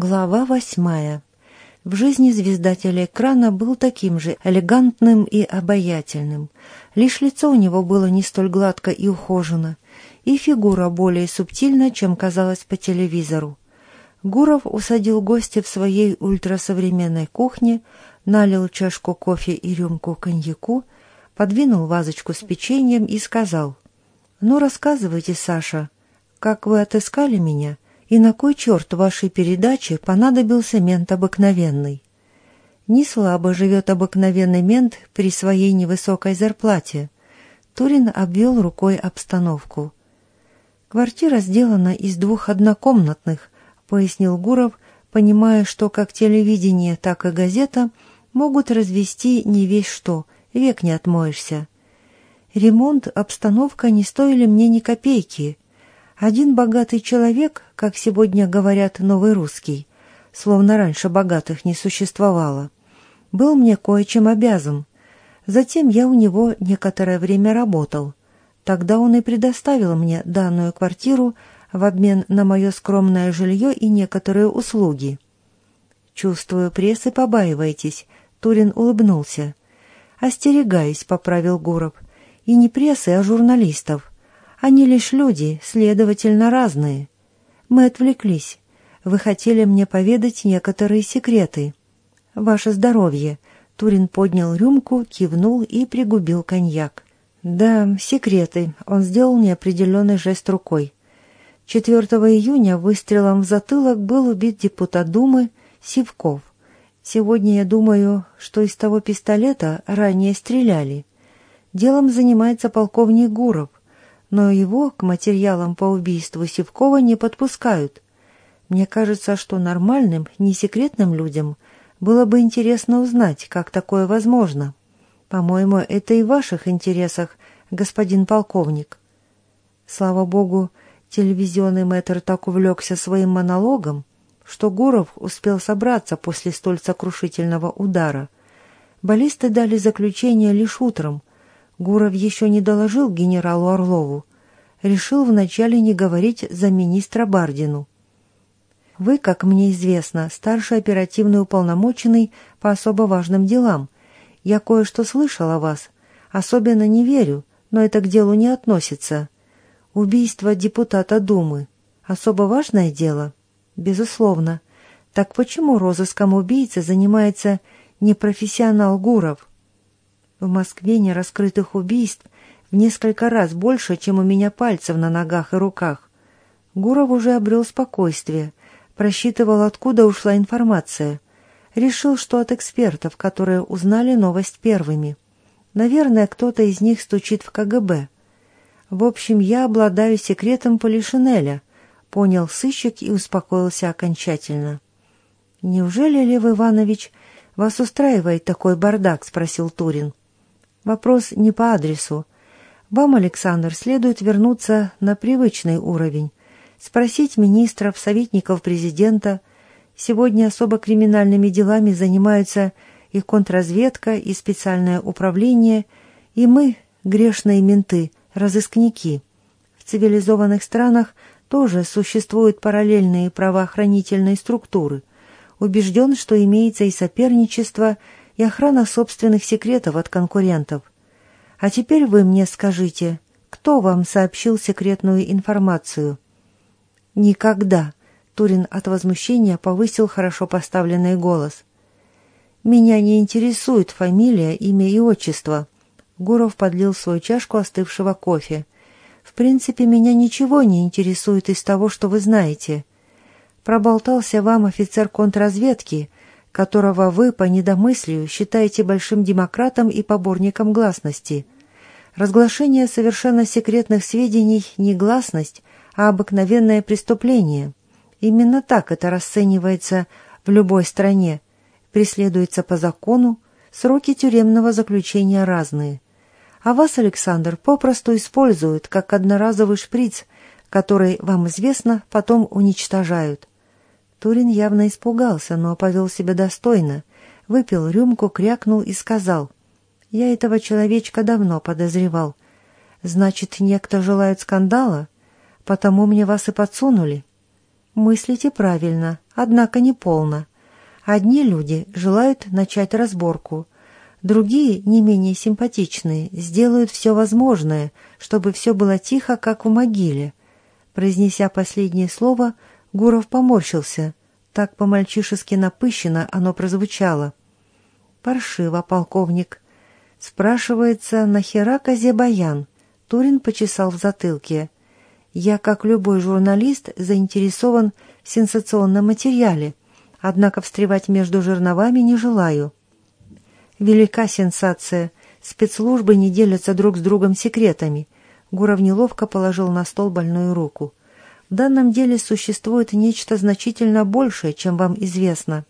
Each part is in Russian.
Глава восьмая. В жизни звезда телеэкрана был таким же элегантным и обаятельным. Лишь лицо у него было не столь гладко и ухожено, и фигура более субтильна, чем казалось по телевизору. Гуров усадил гостя в своей ультрасовременной кухне, налил чашку кофе и рюмку коньяку, подвинул вазочку с печеньем и сказал, «Ну, рассказывайте, Саша, как вы отыскали меня?» И на кой черт вашей передаче понадобился мент обыкновенный? Не слабо живет обыкновенный мент при своей невысокой зарплате. Турин обвел рукой обстановку. Квартира сделана из двух однокомнатных, пояснил Гуров, понимая, что как телевидение, так и газета могут развести не весь что, век не отмоешься. Ремонт, обстановка не стоили мне ни копейки — один богатый человек, как сегодня говорят новый русский, словно раньше богатых не существовало, был мне кое-чем обязан. Затем я у него некоторое время работал. Тогда он и предоставил мне данную квартиру в обмен на мое скромное жилье и некоторые услуги. «Чувствую, прессы побаиваетесь», — Турин улыбнулся. «Остерегаюсь», — поправил Гуров. «И не прессы, а журналистов. Они лишь люди, следовательно, разные. Мы отвлеклись. Вы хотели мне поведать некоторые секреты. Ваше здоровье. Турин поднял рюмку, кивнул и пригубил коньяк. Да, секреты. Он сделал неопределенный жест рукой. 4 июня выстрелом в затылок был убит депутат Думы Сивков. Сегодня я думаю, что из того пистолета ранее стреляли. Делом занимается полковник Гуров но его к материалам по убийству Севкова не подпускают. Мне кажется, что нормальным, не секретным людям было бы интересно узнать, как такое возможно. По-моему, это и в ваших интересах, господин полковник. Слава богу, телевизионный мэтр так увлекся своим монологом, что Гуров успел собраться после столь сокрушительного удара. Баллисты дали заключение лишь утром, Гуров еще не доложил генералу Орлову. Решил вначале не говорить за министра Бардину. Вы, как мне известно, старший оперативный уполномоченный по особо важным делам. Я кое-что слышал о вас. Особенно не верю, но это к делу не относится. Убийство депутата Думы. Особо важное дело? Безусловно. Так почему розыском убийцы занимается не профессионал Гуров? В Москве нераскрытых убийств в несколько раз больше, чем у меня пальцев на ногах и руках. Гуров уже обрел спокойствие, просчитывал, откуда ушла информация. Решил, что от экспертов, которые узнали новость первыми. Наверное, кто-то из них стучит в КГБ. В общем, я обладаю секретом Полишинеля, понял сыщик и успокоился окончательно. «Неужели, Лев Иванович, вас устраивает такой бардак?» — спросил Турин. Вопрос не по адресу. Вам, Александр, следует вернуться на привычный уровень, спросить министров, советников президента. Сегодня особо криминальными делами занимаются и контрразведка, и специальное управление, и мы, грешные менты, разыскники. В цивилизованных странах тоже существуют параллельные правоохранительные структуры. Убежден, что имеется и соперничество, и охрана собственных секретов от конкурентов. А теперь вы мне скажите, кто вам сообщил секретную информацию? Никогда. Турин от возмущения повысил хорошо поставленный голос. Меня не интересует фамилия, имя и отчество. Гуров подлил в свою чашку остывшего кофе. В принципе, меня ничего не интересует из того, что вы знаете. Проболтался вам офицер контрразведки, которого вы по недомыслию считаете большим демократом и поборником гласности. Разглашение совершенно секретных сведений не гласность, а обыкновенное преступление. Именно так это расценивается в любой стране. Преследуется по закону, сроки тюремного заключения разные. А вас, Александр, попросту используют как одноразовый шприц, который, вам известно, потом уничтожают. Турин явно испугался, но повел себя достойно. Выпил рюмку, крякнул и сказал. «Я этого человечка давно подозревал. Значит, некто желает скандала? Потому мне вас и подсунули». «Мыслите правильно. однако не полно. Одни люди желают начать разборку, другие, не менее симпатичные, сделают все возможное, чтобы все было тихо, как в могиле. Произнеся последнее слово, Гуров поморщился. Так по-мальчишески напыщенно оно прозвучало. «Паршиво, полковник», Спрашивается, нахера козе баян? Турин почесал в затылке. Я, как любой журналист, заинтересован в сенсационном материале, однако встревать между жерновами не желаю. Велика сенсация. Спецслужбы не делятся друг с другом секретами. Гуров неловко положил на стол больную руку. В данном деле существует нечто значительно большее, чем вам известно.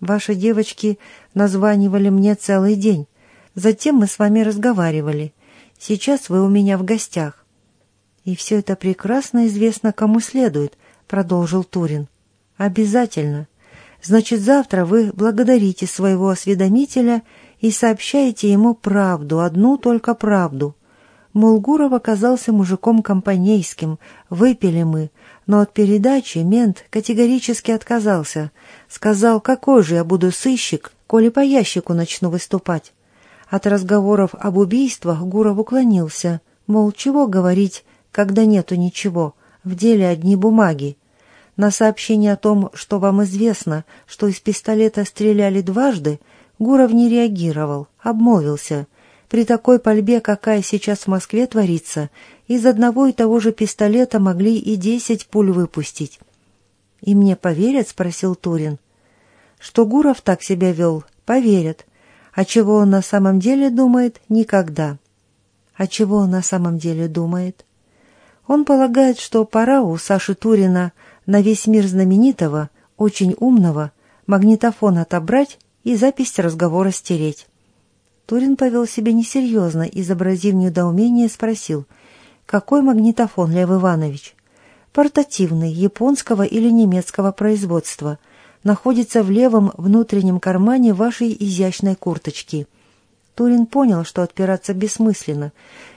Ваши девочки названивали мне целый день. Затем мы с вами разговаривали. Сейчас вы у меня в гостях. И все это прекрасно известно кому следует, продолжил Турин. Обязательно. Значит, завтра вы благодарите своего осведомителя и сообщаете ему правду, одну только правду. Мулгуров оказался мужиком компанейским, выпили мы, но от передачи мент категорически отказался. Сказал, какой же я буду сыщик, коли по ящику начну выступать. От разговоров об убийствах Гуров уклонился, мол, чего говорить, когда нету ничего, в деле одни бумаги. На сообщение о том, что вам известно, что из пистолета стреляли дважды, Гуров не реагировал, обмолвился. При такой пальбе, какая сейчас в Москве творится, из одного и того же пистолета могли и десять пуль выпустить. «И мне поверят?» — спросил Турин. «Что Гуров так себя вел, поверят. А чего он на самом деле думает, никогда. А чего он на самом деле думает? Он полагает, что пора у Саши Турина на весь мир знаменитого, очень умного, магнитофон отобрать и запись разговора стереть. Турин повел себя несерьезно, изобразив недоумение, спросил, «Какой магнитофон, Лев Иванович?» «Портативный, японского или немецкого производства», находится в левом внутреннем кармане вашей изящной курточки. Турин понял, что отпираться бессмысленно,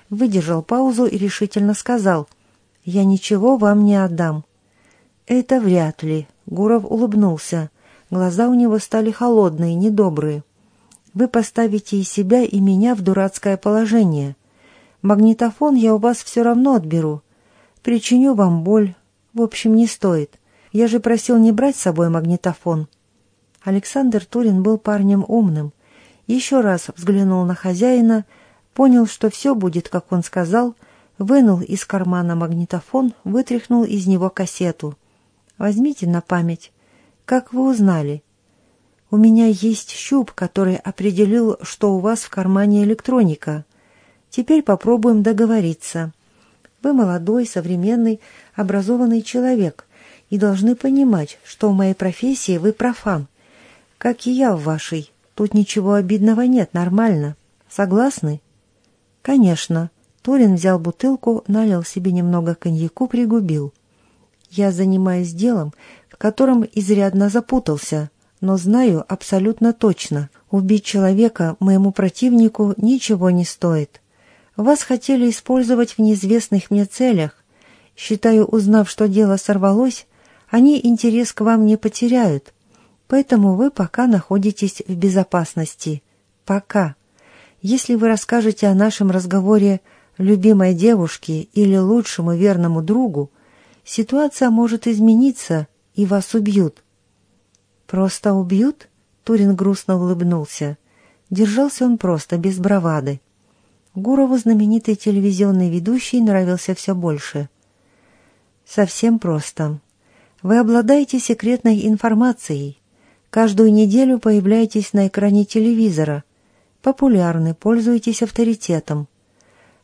выдержал паузу и решительно сказал, «Я ничего вам не отдам». «Это вряд ли», — Гуров улыбнулся. Глаза у него стали холодные, недобрые. «Вы поставите и себя, и меня в дурацкое положение. Магнитофон я у вас все равно отберу. Причиню вам боль. В общем, не стоит. Я же просил не брать с собой магнитофон. Александр Турин был парнем умным. Еще раз взглянул на хозяина, понял, что все будет, как он сказал, вынул из кармана магнитофон, вытряхнул из него кассету. «Возьмите на память. Как вы узнали?» «У меня есть щуп, который определил, что у вас в кармане электроника. Теперь попробуем договориться. Вы молодой, современный, образованный человек и должны понимать, что в моей профессии вы профан, как и я в вашей. Тут ничего обидного нет, нормально. Согласны? Конечно. Турин взял бутылку, налил себе немного коньяку, пригубил. Я занимаюсь делом, в котором изрядно запутался, но знаю абсолютно точно, убить человека моему противнику ничего не стоит. Вас хотели использовать в неизвестных мне целях. Считаю, узнав, что дело сорвалось, они интерес к вам не потеряют, поэтому вы пока находитесь в безопасности. Пока. Если вы расскажете о нашем разговоре любимой девушке или лучшему верному другу, ситуация может измениться, и вас убьют. Просто убьют? Турин грустно улыбнулся. Держался он просто, без бравады. Гурову знаменитый телевизионный ведущий нравился все больше. Совсем просто. Вы обладаете секретной информацией. Каждую неделю появляетесь на экране телевизора. Популярны, пользуетесь авторитетом.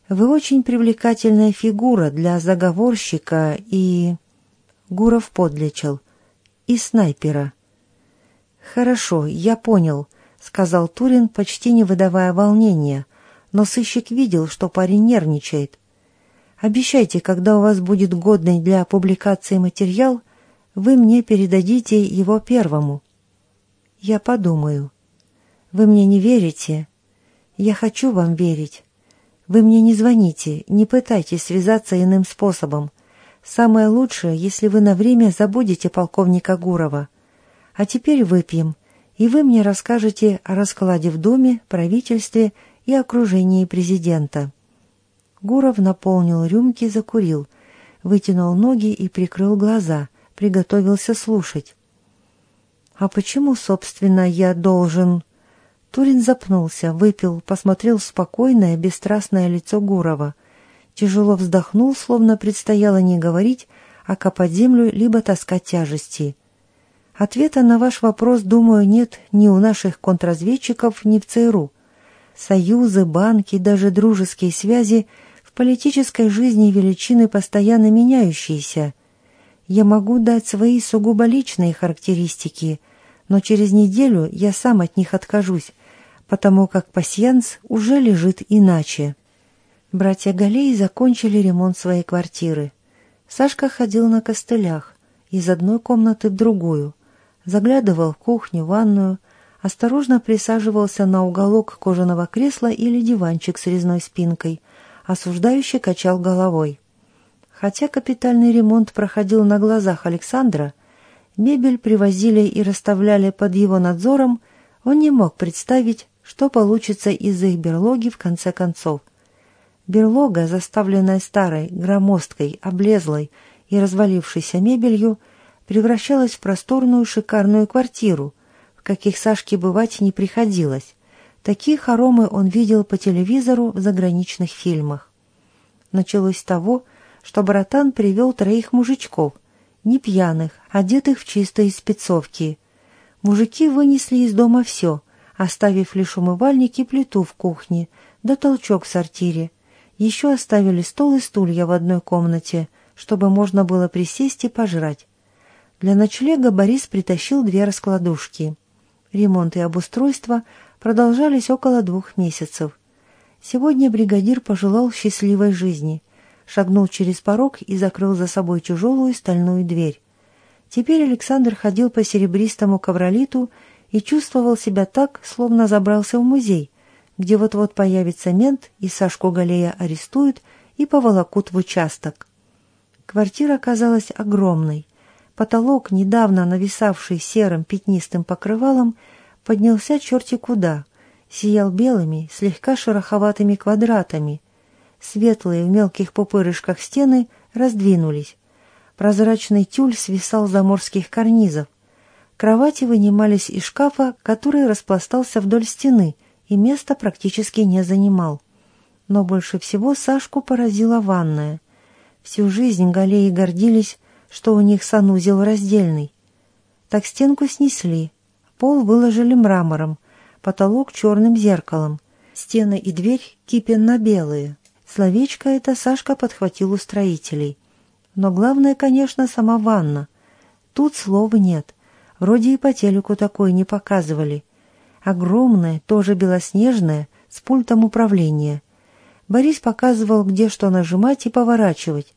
Вы очень привлекательная фигура для заговорщика и... Гуров подлечил. И снайпера. «Хорошо, я понял», — сказал Турин, почти не выдавая волнения, но сыщик видел, что парень нервничает. «Обещайте, когда у вас будет годный для публикации материал, — вы мне передадите его первому. Я подумаю. Вы мне не верите? Я хочу вам верить. Вы мне не звоните, не пытайтесь связаться иным способом. Самое лучшее, если вы на время забудете полковника Гурова. А теперь выпьем, и вы мне расскажете о раскладе в доме, правительстве и окружении президента». Гуров наполнил рюмки, закурил, вытянул ноги и прикрыл глаза, приготовился слушать. «А почему, собственно, я должен...» Турин запнулся, выпил, посмотрел в спокойное, бесстрастное лицо Гурова. Тяжело вздохнул, словно предстояло не говорить, а копать землю, либо таскать тяжести. Ответа на ваш вопрос, думаю, нет ни у наших контрразведчиков, ни в ЦРУ. Союзы, банки, даже дружеские связи в политической жизни величины постоянно меняющиеся. Я могу дать свои сугубо личные характеристики, но через неделю я сам от них откажусь, потому как пасьянс уже лежит иначе. Братья Галеи закончили ремонт своей квартиры. Сашка ходил на костылях из одной комнаты в другую, заглядывал в кухню, ванную, осторожно присаживался на уголок кожаного кресла или диванчик с резной спинкой, осуждающе качал головой. Хотя капитальный ремонт проходил на глазах Александра, мебель привозили и расставляли под его надзором, он не мог представить, что получится из их берлоги в конце концов. Берлога, заставленная старой, громоздкой, облезлой и развалившейся мебелью, превращалась в просторную шикарную квартиру, в каких Сашке бывать не приходилось. Такие хоромы он видел по телевизору в заграничных фильмах. Началось с того, что братан привел троих мужичков, не пьяных, одетых в чистые спецовки. Мужики вынесли из дома все, оставив лишь умывальник и плиту в кухне, да толчок в сортире. Еще оставили стол и стулья в одной комнате, чтобы можно было присесть и пожрать. Для ночлега Борис притащил две раскладушки. Ремонт и обустройство продолжались около двух месяцев. Сегодня бригадир пожелал счастливой жизни, шагнул через порог и закрыл за собой тяжелую стальную дверь. Теперь Александр ходил по серебристому ковролиту и чувствовал себя так, словно забрался в музей, где вот-вот появится мент, и Сашку Галея арестуют и поволокут в участок. Квартира казалась огромной. Потолок, недавно нависавший серым пятнистым покрывалом, поднялся черти куда, сиял белыми, слегка шероховатыми квадратами. Светлые в мелких пупырышках стены раздвинулись. Прозрачный тюль свисал за морских карнизов. Кровати вынимались из шкафа, который распластался вдоль стены и места практически не занимал. Но больше всего Сашку поразила ванная. Всю жизнь галеи гордились, что у них санузел раздельный. Так стенку снесли, пол выложили мрамором, потолок черным зеркалом, стены и дверь кипенно-белые. Словечко это Сашка подхватил у строителей. Но главное, конечно, сама ванна. Тут слова нет. Вроде и по телеку такое не показывали. Огромная, тоже белоснежная, с пультом управления. Борис показывал, где что нажимать и поворачивать.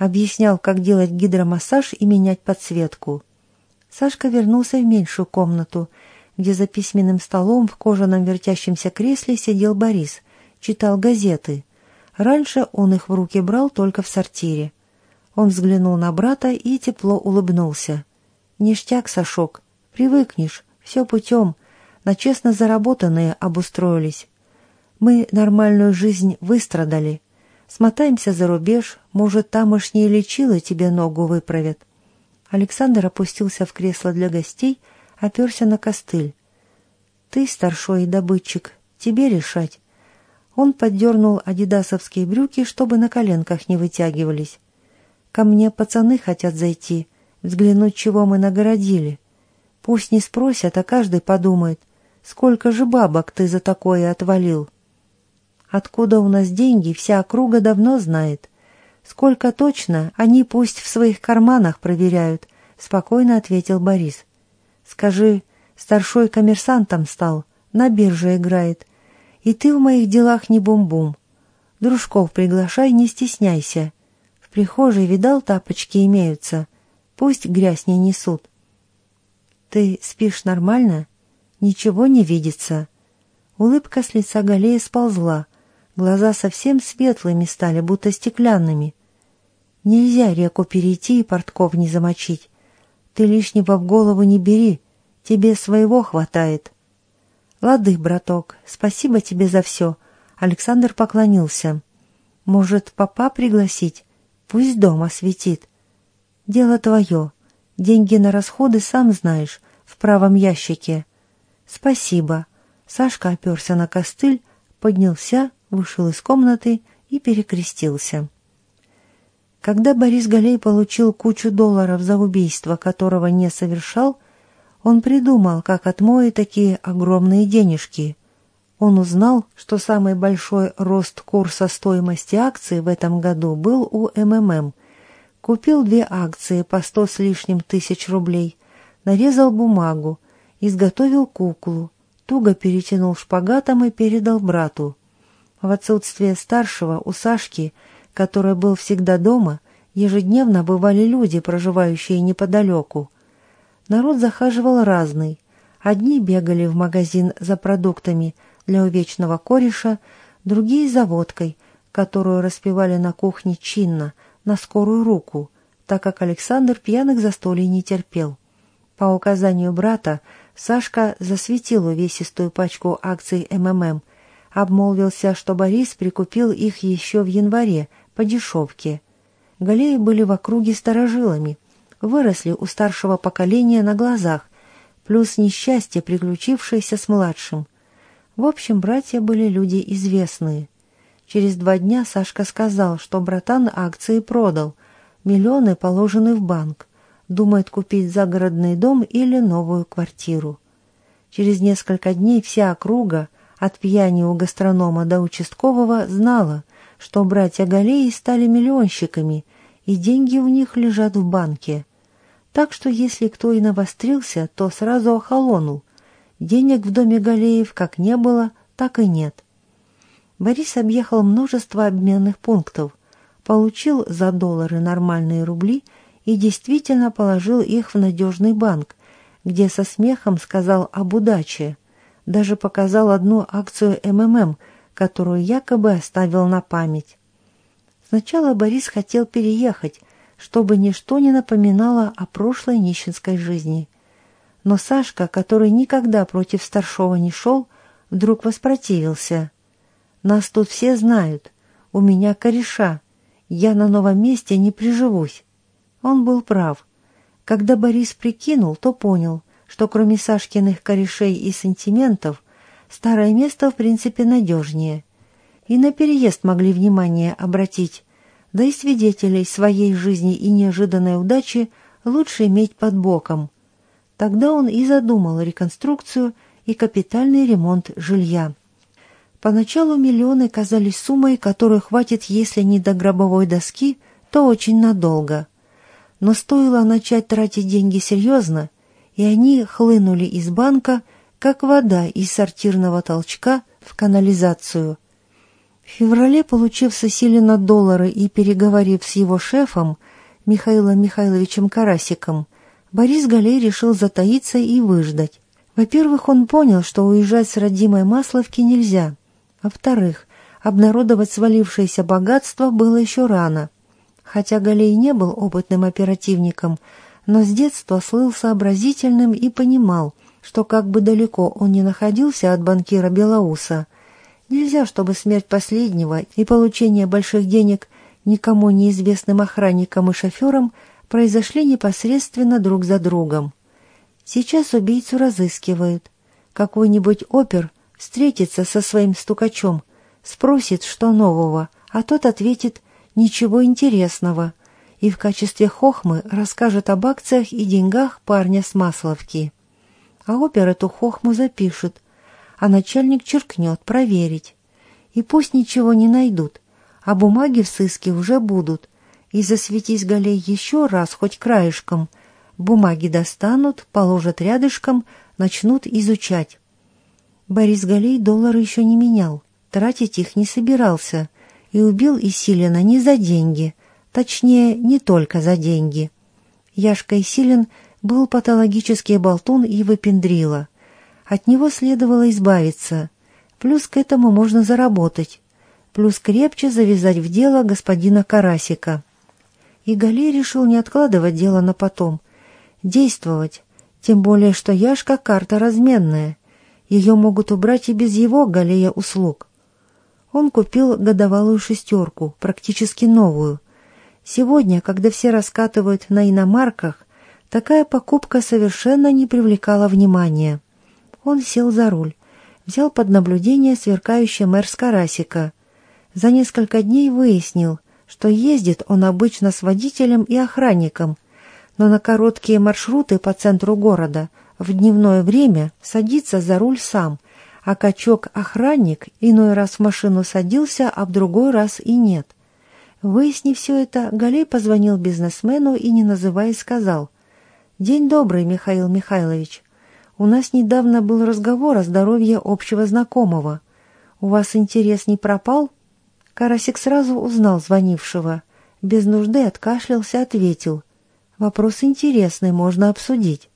Объяснял, как делать гидромассаж и менять подсветку. Сашка вернулся в меньшую комнату, где за письменным столом в кожаном вертящемся кресле сидел Борис, читал газеты. Раньше он их в руки брал только в сортире. Он взглянул на брата и тепло улыбнулся. «Ништяк, Сашок, привыкнешь, все путем, на честно заработанные обустроились. Мы нормальную жизнь выстрадали. Смотаемся за рубеж, может, тамошние лечилы тебе ногу выправят». Александр опустился в кресло для гостей, оперся на костыль. «Ты, старшой добытчик, тебе решать». Он поддернул адидасовские брюки, чтобы на коленках не вытягивались. «Ко мне пацаны хотят зайти, взглянуть, чего мы нагородили. Пусть не спросят, а каждый подумает, сколько же бабок ты за такое отвалил. Откуда у нас деньги, вся округа давно знает. Сколько точно, они пусть в своих карманах проверяют, спокойно ответил Борис. Скажи, старшой коммерсантом стал, на бирже играет. И ты в моих делах не бум-бум. Дружков приглашай, не стесняйся. В прихожей, видал, тапочки имеются. Пусть грязь не несут. Ты спишь нормально? Ничего не видится. Улыбка с лица Галея сползла. Глаза совсем светлыми стали, будто стеклянными. Нельзя реку перейти и портков не замочить. Ты лишнего в голову не бери. Тебе своего хватает». «Лады, браток, спасибо тебе за все». Александр поклонился. «Может, папа пригласить? Пусть дом осветит». «Дело твое. Деньги на расходы, сам знаешь, в правом ящике». «Спасибо». Сашка оперся на костыль, поднялся, вышел из комнаты и перекрестился. Когда Борис Галей получил кучу долларов за убийство, которого не совершал, он придумал, как отмоет такие огромные денежки. Он узнал, что самый большой рост курса стоимости акций в этом году был у МММ. Купил две акции по сто с лишним тысяч рублей, нарезал бумагу, изготовил куклу, туго перетянул шпагатом и передал брату. В отсутствие старшего у Сашки, который был всегда дома, ежедневно бывали люди, проживающие неподалеку. Народ захаживал разный. Одни бегали в магазин за продуктами для увечного кореша, другие за водкой, которую распивали на кухне чинно, на скорую руку, так как Александр пьяных застолий не терпел. По указанию брата Сашка засветил увесистую пачку акций МММ, обмолвился, что Борис прикупил их еще в январе по дешевке. Галеи были в округе старожилами, выросли у старшего поколения на глазах, плюс несчастье, приключившееся с младшим. В общем, братья были люди известные. Через два дня Сашка сказал, что братан акции продал, миллионы положены в банк, думает купить загородный дом или новую квартиру. Через несколько дней вся округа – от пьяни у гастронома до участкового знала, что братья Галеи стали миллионщиками, и деньги у них лежат в банке. Так что если кто и навострился, то сразу охолонул. Денег в доме Галеев как не было, так и нет. Борис объехал множество обменных пунктов, получил за доллары нормальные рубли и действительно положил их в надежный банк, где со смехом сказал об удаче, даже показал одну акцию МММ, которую якобы оставил на память. Сначала Борис хотел переехать, чтобы ничто не напоминало о прошлой нищенской жизни. Но Сашка, который никогда против старшего не шел, вдруг воспротивился. «Нас тут все знают. У меня кореша. Я на новом месте не приживусь». Он был прав. Когда Борис прикинул, то понял, что кроме Сашкиных корешей и сантиментов, старое место в принципе надежнее. И на переезд могли внимание обратить, да и свидетелей своей жизни и неожиданной удачи лучше иметь под боком. Тогда он и задумал реконструкцию и капитальный ремонт жилья. Поначалу миллионы казались суммой, которую хватит, если не до гробовой доски, то очень надолго. Но стоило начать тратить деньги серьезно – и они хлынули из банка, как вода из сортирного толчка в канализацию. В феврале, получив с доллары и переговорив с его шефом, Михаилом Михайловичем Карасиком, Борис Галей решил затаиться и выждать. Во-первых, он понял, что уезжать с родимой Масловки нельзя. Во-вторых, обнародовать свалившееся богатство было еще рано. Хотя Галей не был опытным оперативником, но с детства слыл сообразительным и понимал, что как бы далеко он ни находился от банкира Белоуса, нельзя, чтобы смерть последнего и получение больших денег никому неизвестным охранникам и шоферам произошли непосредственно друг за другом. Сейчас убийцу разыскивают. Какой-нибудь опер встретится со своим стукачом, спросит, что нового, а тот ответит «ничего интересного», и в качестве хохмы расскажет об акциях и деньгах парня с Масловки. А опер эту хохму запишет, а начальник черкнет проверить. И пусть ничего не найдут, а бумаги в сыске уже будут. И засветись Галей еще раз, хоть краешком. Бумаги достанут, положат рядышком, начнут изучать. Борис Галей доллары еще не менял, тратить их не собирался и убил Исилина не за деньги, Точнее, не только за деньги. Яшка Исилин был патологический болтун и выпендрила. От него следовало избавиться. Плюс к этому можно заработать. Плюс крепче завязать в дело господина Карасика. И Галей решил не откладывать дело на потом. Действовать. Тем более, что Яшка карта разменная. Ее могут убрать и без его галея услуг. Он купил годовалую шестерку, практически новую. Сегодня, когда все раскатывают на иномарках, такая покупка совершенно не привлекала внимания. Он сел за руль, взял под наблюдение сверкающий мэр с Карасика. За несколько дней выяснил, что ездит он обычно с водителем и охранником, но на короткие маршруты по центру города в дневное время садится за руль сам, а качок-охранник иной раз в машину садился, а в другой раз и нет. Выяснив все это, Галей позвонил бизнесмену и, не называясь, сказал «День добрый, Михаил Михайлович. У нас недавно был разговор о здоровье общего знакомого. У вас интерес не пропал?» Карасик сразу узнал звонившего. Без нужды откашлялся, ответил «Вопрос интересный, можно обсудить».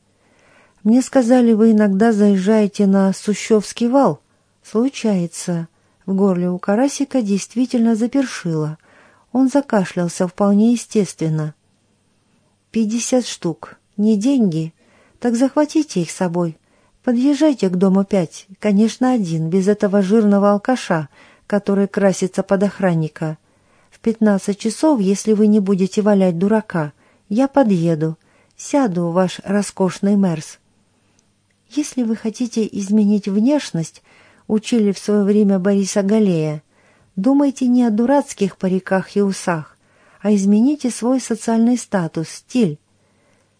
«Мне сказали, вы иногда заезжаете на Сущевский вал?» «Случается». В горле у Карасика действительно запершило. Он закашлялся вполне естественно. «Пятьдесят штук. Не деньги. Так захватите их с собой. Подъезжайте к дому пять. Конечно, один, без этого жирного алкаша, который красится под охранника. В пятнадцать часов, если вы не будете валять дурака, я подъеду. Сяду ваш роскошный Мерс. Если вы хотите изменить внешность, учили в свое время Бориса Галея, Думайте не о дурацких париках и усах, а измените свой социальный статус, стиль.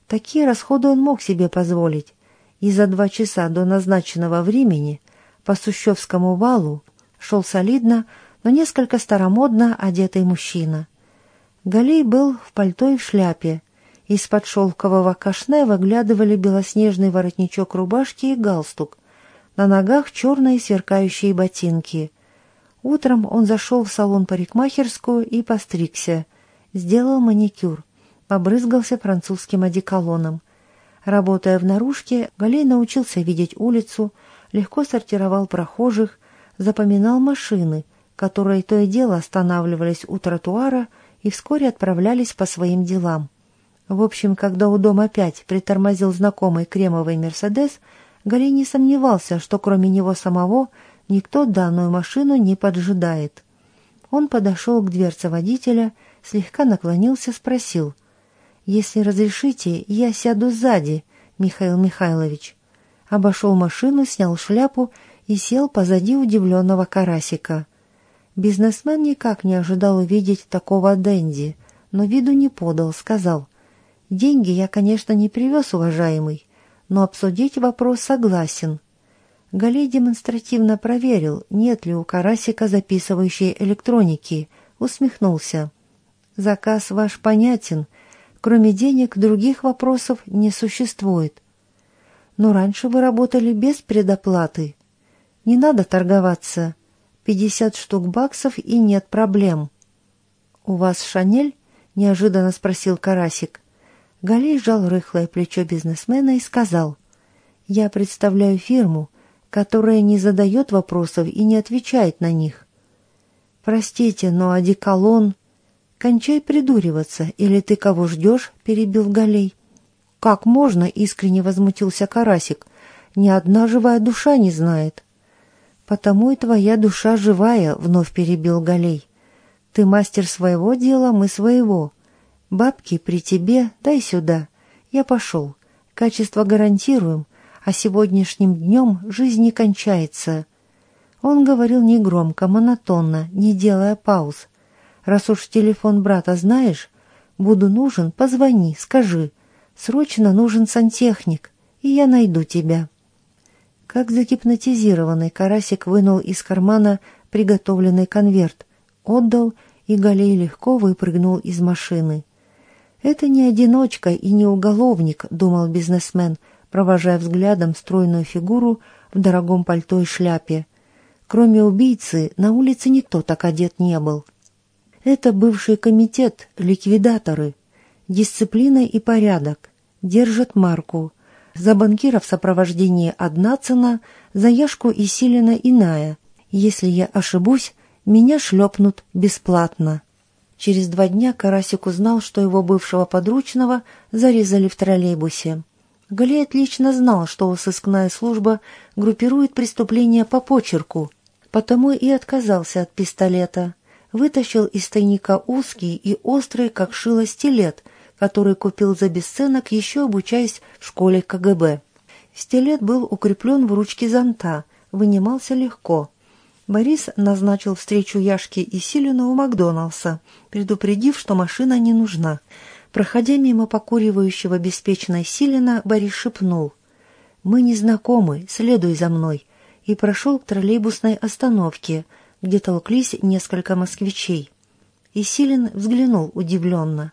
Такие расходы он мог себе позволить, и за два часа до назначенного времени по Сущевскому валу шел солидно, но несколько старомодно одетый мужчина. Галей был в пальто и в шляпе. Из-под шелкового кашне выглядывали белоснежный воротничок рубашки и галстук. На ногах черные сверкающие ботинки. Утром он зашел в салон парикмахерскую и постригся. Сделал маникюр. Побрызгался французским одеколоном. Работая в наружке, Галей научился видеть улицу, легко сортировал прохожих, запоминал машины, которые то и дело останавливались у тротуара и вскоре отправлялись по своим делам. В общем, когда у дома опять притормозил знакомый кремовый «Мерседес», Галей не сомневался, что кроме него самого – Никто данную машину не поджидает. Он подошел к дверце водителя, слегка наклонился, спросил. «Если разрешите, я сяду сзади, Михаил Михайлович». Обошел машину, снял шляпу и сел позади удивленного карасика. Бизнесмен никак не ожидал увидеть такого денди, но виду не подал, сказал. «Деньги я, конечно, не привез, уважаемый, но обсудить вопрос согласен. Галей демонстративно проверил, нет ли у Карасика записывающей электроники, усмехнулся. «Заказ ваш понятен. Кроме денег других вопросов не существует. Но раньше вы работали без предоплаты. Не надо торговаться. Пятьдесят штук баксов и нет проблем». «У вас Шанель?» — неожиданно спросил Карасик. Галей сжал рыхлое плечо бизнесмена и сказал. «Я представляю фирму, которая не задает вопросов и не отвечает на них. «Простите, но одеколон...» «Кончай придуриваться, или ты кого ждешь?» — перебил Галей. «Как можно?» — искренне возмутился Карасик. «Ни одна живая душа не знает». «Потому и твоя душа живая», — вновь перебил Галей. «Ты мастер своего дела, мы своего. Бабки при тебе, дай сюда. Я пошел. Качество гарантируем, а сегодняшним днем жизнь не кончается. Он говорил негромко, монотонно, не делая пауз. «Раз уж телефон брата знаешь, буду нужен, позвони, скажи. Срочно нужен сантехник, и я найду тебя». Как загипнотизированный, Карасик вынул из кармана приготовленный конверт, отдал, и Галей легко выпрыгнул из машины. «Это не одиночка и не уголовник», — думал бизнесмен, — провожая взглядом стройную фигуру в дорогом пальто и шляпе. Кроме убийцы, на улице никто так одет не был. Это бывший комитет, ликвидаторы. Дисциплина и порядок. Держат марку. За банкира в сопровождении одна цена, за Яшку и Силина иная. Если я ошибусь, меня шлепнут бесплатно. Через два дня Карасик узнал, что его бывшего подручного зарезали в троллейбусе. Галей отлично знал, что сыскная служба группирует преступления по почерку, потому и отказался от пистолета. Вытащил из тайника узкий и острый, как шило, стилет, который купил за бесценок, еще обучаясь в школе КГБ. Стилет был укреплен в ручке зонта, вынимался легко. Борис назначил встречу Яшке и Силину у Макдоналдса, предупредив, что машина не нужна. Проходя мимо покуривающего беспечной Силина, Борис шепнул «Мы не знакомы, следуй за мной», и прошел к троллейбусной остановке, где толклись несколько москвичей. И Силин взглянул удивленно.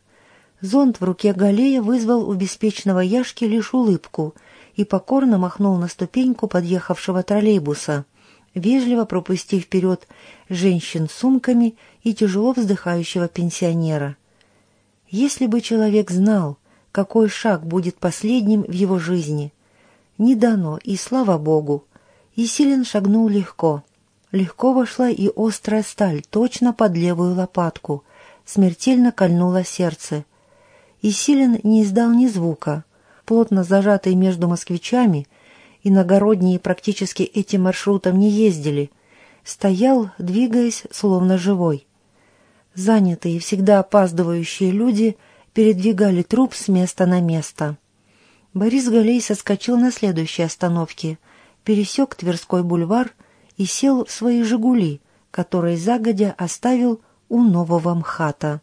Зонт в руке Галея вызвал у беспечного Яшки лишь улыбку и покорно махнул на ступеньку подъехавшего троллейбуса, вежливо пропустив вперед женщин с сумками и тяжело вздыхающего пенсионера. Если бы человек знал, какой шаг будет последним в его жизни. Не дано, и слава Богу. И Силен шагнул легко. Легко вошла и острая сталь, точно под левую лопатку. Смертельно кольнуло сердце. И Силен не издал ни звука. Плотно зажатый между москвичами, иногородние практически этим маршрутом не ездили, стоял, двигаясь, словно живой. Занятые, всегда опаздывающие люди передвигали труп с места на место. Борис Галей соскочил на следующей остановке, пересек Тверской бульвар и сел в свои «Жигули», которые загодя оставил у нового МХАТа.